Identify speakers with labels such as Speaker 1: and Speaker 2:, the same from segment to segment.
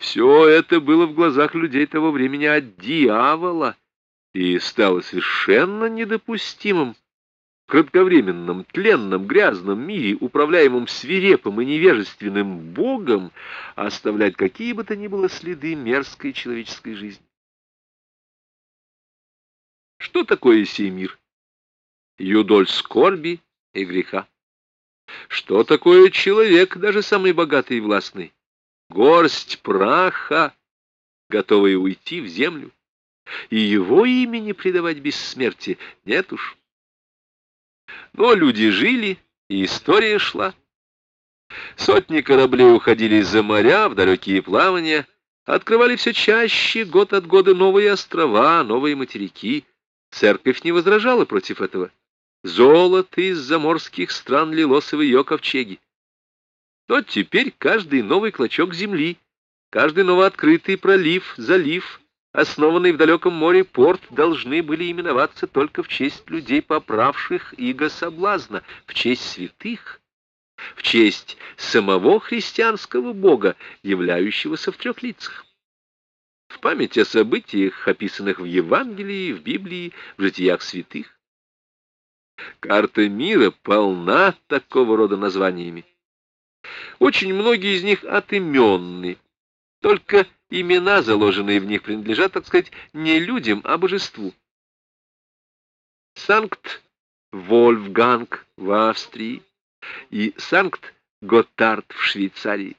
Speaker 1: Все это было в глазах людей того времени от дьявола и стало совершенно недопустимым в кратковременном, тленном, грязном мире, управляемом свирепым и невежественным Богом, оставлять какие бы то ни было следы мерзкой человеческой жизни. Что такое сей мир? Юдоль скорби и греха. Что такое человек, даже самый богатый и властный? Горсть праха, готовая уйти в землю. И его имени предавать бессмертие нет уж. Но люди жили, и история шла. Сотни кораблей уходили за моря в далекие плавания, открывали все чаще год от года новые острова, новые материки. Церковь не возражала против этого. Золото из заморских стран лилось в ее ковчеги. Но теперь каждый новый клочок земли, каждый новооткрытый пролив, залив, основанный в далеком море порт, должны были именоваться только в честь людей, поправших иго соблазна, в честь святых, в честь самого христианского бога, являющегося в трех лицах. В память о событиях, описанных в Евангелии, в Библии, в житиях святых. Карта мира полна такого рода названиями. Очень многие из них отыменны, только имена, заложенные в них, принадлежат, так сказать, не людям, а божеству. Санкт-Вольфганг в Австрии и Санкт-Готард в Швейцарии.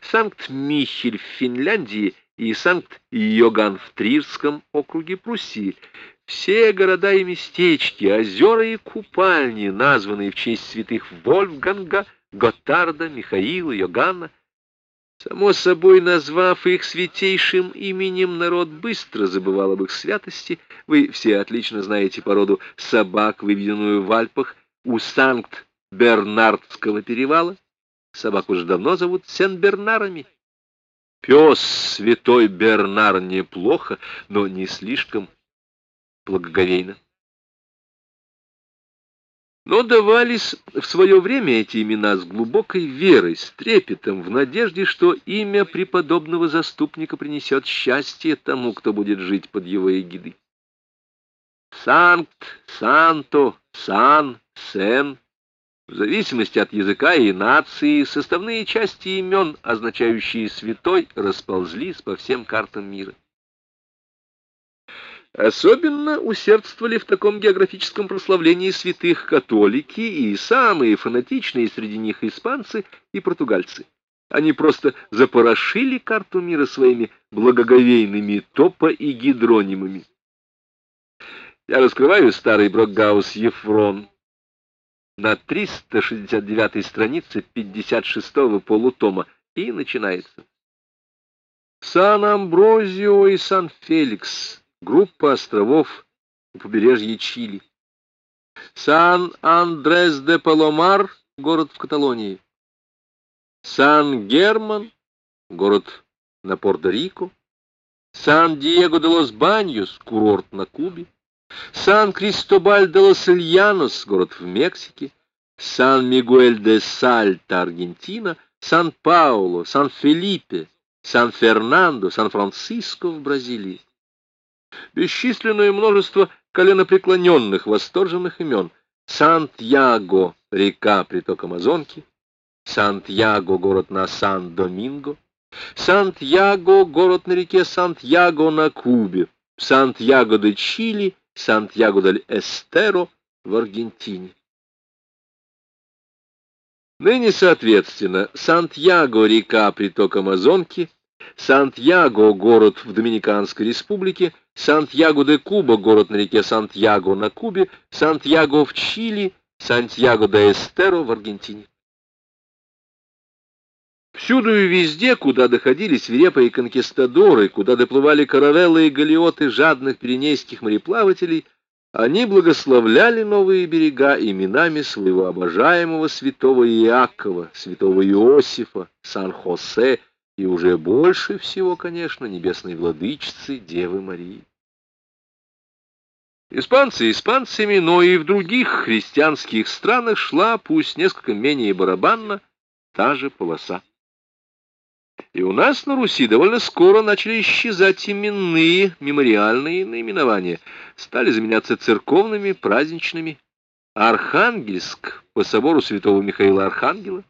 Speaker 1: Санкт-Михель в Финляндии и Санкт-Йоган в Трирском округе Пруссии. Все города и местечки, озера и купальни, названные в честь святых Вольфганга, Готарда, Михаила, Йоганна. Само собой, назвав их святейшим именем, народ быстро забывал об их святости. Вы все отлично знаете породу собак, выведенную в Альпах у Санкт-Бернардского перевала. Собак уже давно зовут Сен-Бернарами. Пес святой Бернар неплохо, но не слишком благоговейно. Но давались в свое время эти имена с глубокой верой, с трепетом, в надежде, что имя преподобного заступника принесет счастье тому, кто будет жить под его эгидой. Санкт, Санто, Сан, Сен в зависимости от языка и нации, составные части имен, означающие «святой», расползлись по всем картам мира. Особенно усердствовали в таком географическом прославлении святых католики и самые фанатичные среди них испанцы и португальцы. Они просто запорошили карту мира своими благоговейными топо- и гидронимами. Я раскрываю старый Брокгаус Ефрон, на 369 странице 56-го полутома, и начинается. Сан-Амброзио и Сан-Феликс, группа островов у побережья Чили. Сан-Андрес-де-Паломар, город в Каталонии. Сан-Герман, город на Порто-Рико. Сан-Диего-де-Лос-Баньос, курорт на Кубе. Сан-Кристобаль-де-Лос-Ильянос, город в Мексике, Сан-Мигуэль-де-Сальта, Аргентина, Сан-Пауло, Сан-Фелипе, Сан-Фернандо, Сан-Франциско в Бразилии. Бесчисленное множество коленопреклоненных, восторженных имен. Сантьяго, река, приток Амазонки, Сантьяго, город на Сан-Доминго, Сантьяго, город на реке Сантьяго на Кубе, Сантьяго де Чили, Сантьяго-дель-Эстеро в Аргентине. Ныне, соответственно, Сантьяго — река, приток Амазонки, Сантьяго — город в Доминиканской республике, Сантьяго де Куба — город на реке Сантьяго на Кубе, Сантьяго в Чили, Сантьяго де Эстеро в Аргентине. Всюду и везде, куда доходили свирепые конкистадоры, куда доплывали каравеллы и галиоты жадных пиренейских мореплавателей, они благословляли новые берега именами своего обожаемого святого Иакова, святого Иосифа, Сан-Хосе и уже больше всего, конечно, небесной владычицы Девы Марии. Испанцы испанцами, но и в других христианских странах шла, пусть несколько менее барабанно, та же полоса. И у нас на Руси довольно скоро начали исчезать именные мемориальные наименования, стали заменяться церковными, праздничными. Архангельск по собору святого Михаила Архангела,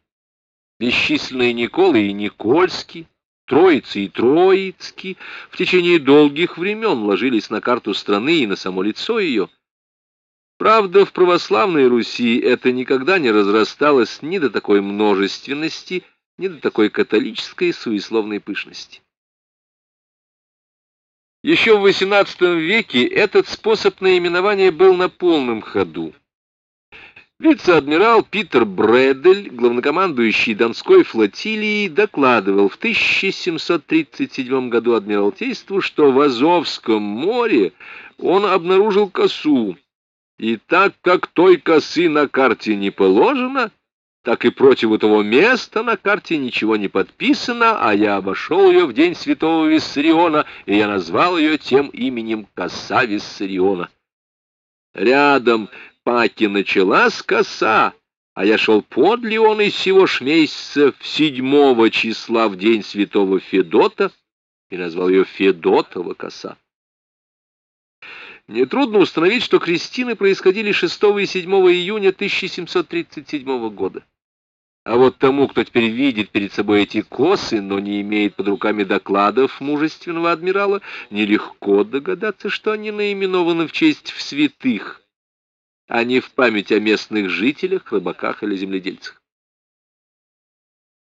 Speaker 1: бесчисленные Николы и Никольский, Троицы и Троицкий в течение долгих времен ложились на карту страны и на само лицо ее. Правда, в православной Руси это никогда не разрасталось ни до такой множественности, ни до такой католической суесловной пышности. Еще в XVIII веке этот способ наименования был на полном ходу. Вице-адмирал Питер Брэдель, главнокомандующий Донской флотилией, докладывал в 1737 году Адмиралтейству, что в Азовском море он обнаружил косу, и так как той косы на карте не положено, так и против того места на карте ничего не подписано, а я обошел ее в день святого Виссариона, и я назвал ее тем именем коса Виссариона. Рядом Паки началась коса, а я шел подле он из сего ж месяца в седьмого числа в день святого Федота и назвал ее Федотова коса. Нетрудно установить, что крестины происходили 6 и 7 июня 1737 года. А вот тому, кто теперь видит перед собой эти косы, но не имеет под руками докладов мужественного адмирала, нелегко догадаться, что они наименованы в честь святых, а не в память о местных жителях, рыбаках или земледельцах.